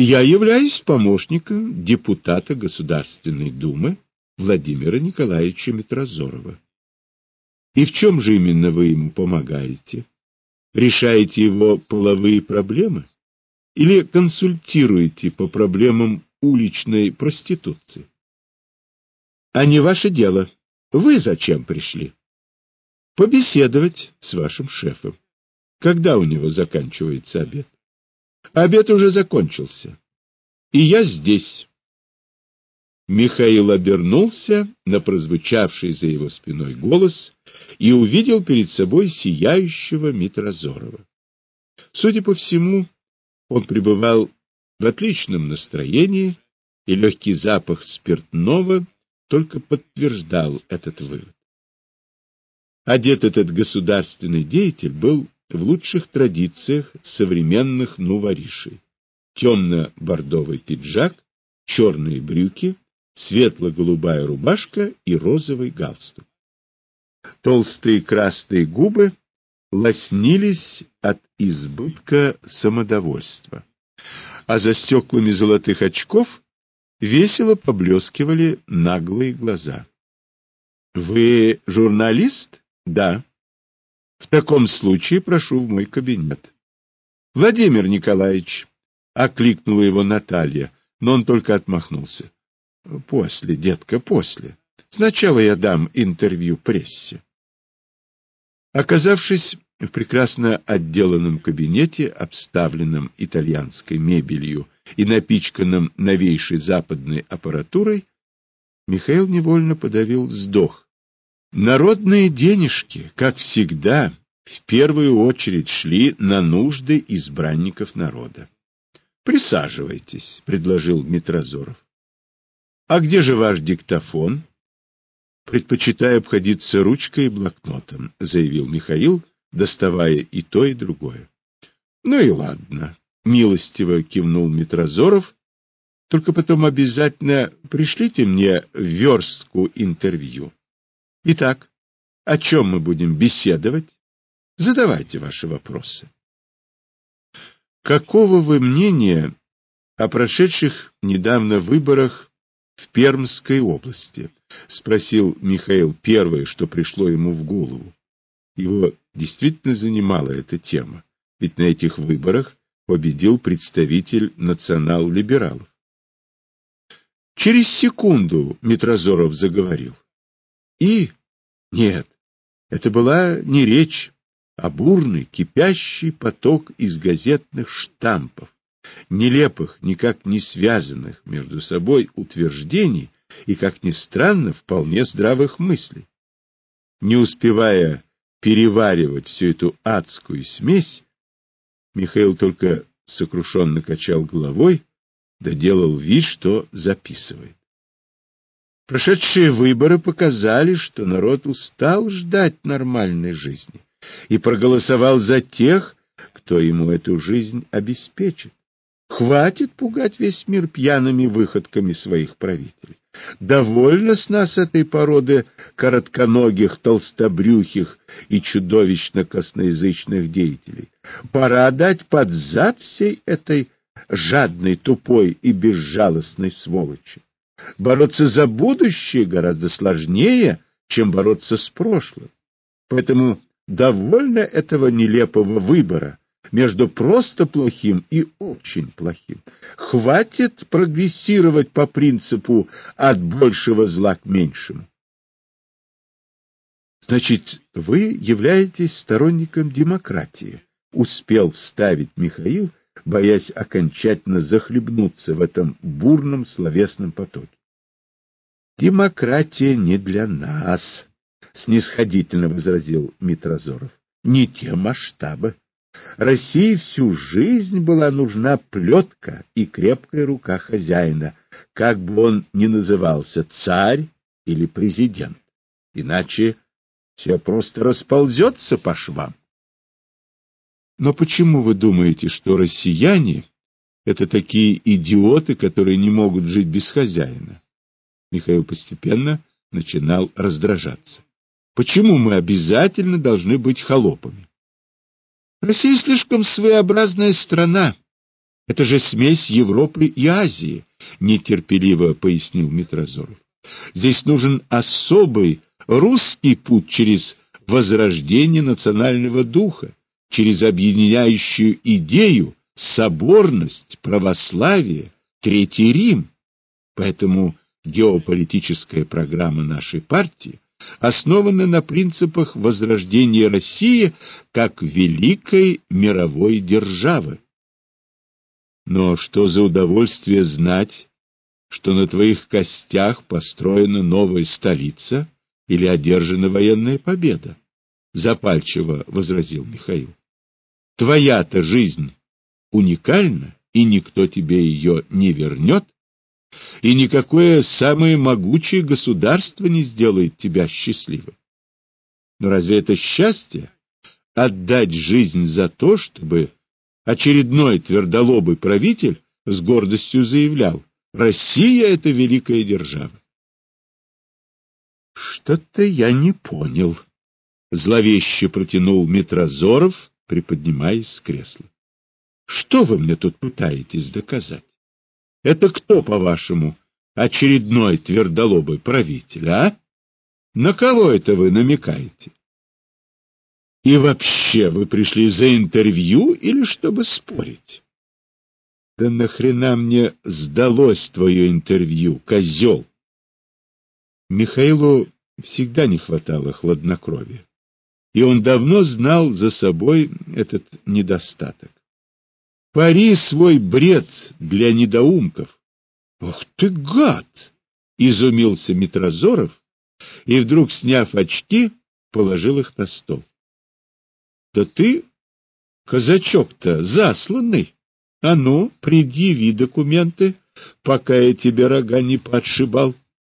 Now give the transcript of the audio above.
Я являюсь помощником депутата Государственной Думы Владимира Николаевича Митрозорова. И в чем же именно вы ему помогаете? Решаете его половые проблемы? Или консультируете по проблемам уличной проституции? А не ваше дело. Вы зачем пришли? Побеседовать с вашим шефом. Когда у него заканчивается обед? Обед уже закончился. И я здесь. Михаил обернулся на прозвучавший за его спиной голос и увидел перед собой сияющего Митрозорова. Судя по всему, он пребывал в отличном настроении, и легкий запах спиртного только подтверждал этот вывод. Одет этот государственный деятель был в лучших традициях современных нуворишей. Темно-бордовый пиджак, черные брюки, светло-голубая рубашка и розовый галстук. Толстые красные губы лоснились от избытка самодовольства, а за стеклами золотых очков весело поблескивали наглые глаза. — Вы журналист? — Да. — В таком случае прошу в мой кабинет. — Владимир Николаевич, — окликнула его Наталья, но он только отмахнулся. — После, детка, после. Сначала я дам интервью прессе. Оказавшись в прекрасно отделанном кабинете, обставленном итальянской мебелью и напичканном новейшей западной аппаратурой, Михаил невольно подавил вздох. Народные денежки, как всегда, в первую очередь шли на нужды избранников народа. Присаживайтесь, предложил Митрозоров. А где же ваш диктофон? Предпочитаю обходиться ручкой и блокнотом, заявил Михаил, доставая и то, и другое. Ну и ладно, милостиво кивнул Митрозоров. Только потом обязательно пришлите мне верстку интервью. Итак, о чем мы будем беседовать? Задавайте ваши вопросы. Какого вы мнения о прошедших недавно выборах в Пермской области? Спросил Михаил первое, что пришло ему в голову. Его действительно занимала эта тема, ведь на этих выборах победил представитель национал-либералов. Через секунду Митрозоров заговорил. И... Нет, это была не речь, а бурный, кипящий поток из газетных штампов, нелепых, никак не связанных между собой утверждений и, как ни странно, вполне здравых мыслей. Не успевая переваривать всю эту адскую смесь, Михаил только сокрушенно качал головой, да делал вид, что записывает. Прошедшие выборы показали, что народ устал ждать нормальной жизни и проголосовал за тех, кто ему эту жизнь обеспечит. Хватит пугать весь мир пьяными выходками своих правителей. Довольно с нас этой породы коротконогих, толстобрюхих и чудовищно косноязычных деятелей. Пора дать под зад всей этой жадной, тупой и безжалостной сволочи. Бороться за будущее гораздо сложнее, чем бороться с прошлым. Поэтому довольно этого нелепого выбора между просто плохим и очень плохим. Хватит прогрессировать по принципу от большего зла к меньшему. Значит, вы являетесь сторонником демократии, успел вставить Михаил, боясь окончательно захлебнуться в этом бурном словесном потоке. Демократия не для нас, снисходительно возразил Митрозоров. Не те масштабы. России всю жизнь была нужна плетка и крепкая рука хозяина, как бы он ни назывался, царь или президент. Иначе все просто расползется по швам. Но почему вы думаете, что россияне — это такие идиоты, которые не могут жить без хозяина? Михаил постепенно начинал раздражаться. Почему мы обязательно должны быть холопами? Россия слишком своеобразная страна, Это же смесь Европы и Азии, нетерпеливо пояснил Митрозоров. Здесь нужен особый русский путь через возрождение национального духа, через объединяющую идею, соборность, православие, Третий Рим. Поэтому геополитическая программа нашей партии основана на принципах возрождения России как великой мировой державы. Но что за удовольствие знать, что на твоих костях построена новая столица или одержана военная победа? Запальчиво возразил Михаил. Твоя-то жизнь уникальна, и никто тебе ее не вернет, и никакое самое могучее государство не сделает тебя счастливым. Но разве это счастье — отдать жизнь за то, чтобы очередной твердолобый правитель с гордостью заявлял «Россия — это великая держава»? Что-то я не понял. Зловеще протянул Митрозоров, приподнимаясь с кресла. Что вы мне тут пытаетесь доказать? Это кто, по-вашему, очередной твердолобый правитель, а? На кого это вы намекаете? И вообще, вы пришли за интервью или чтобы спорить? Да нахрена мне сдалось твое интервью, козел? Михаилу всегда не хватало хладнокровия, и он давно знал за собой этот недостаток. Пари свой бред для недоумков. — Ах ты гад! — изумился Митрозоров и, вдруг сняв очки, положил их на стол. — Да ты, казачок-то, засланный. А ну, предъяви документы, пока я тебе рога не подшибал. —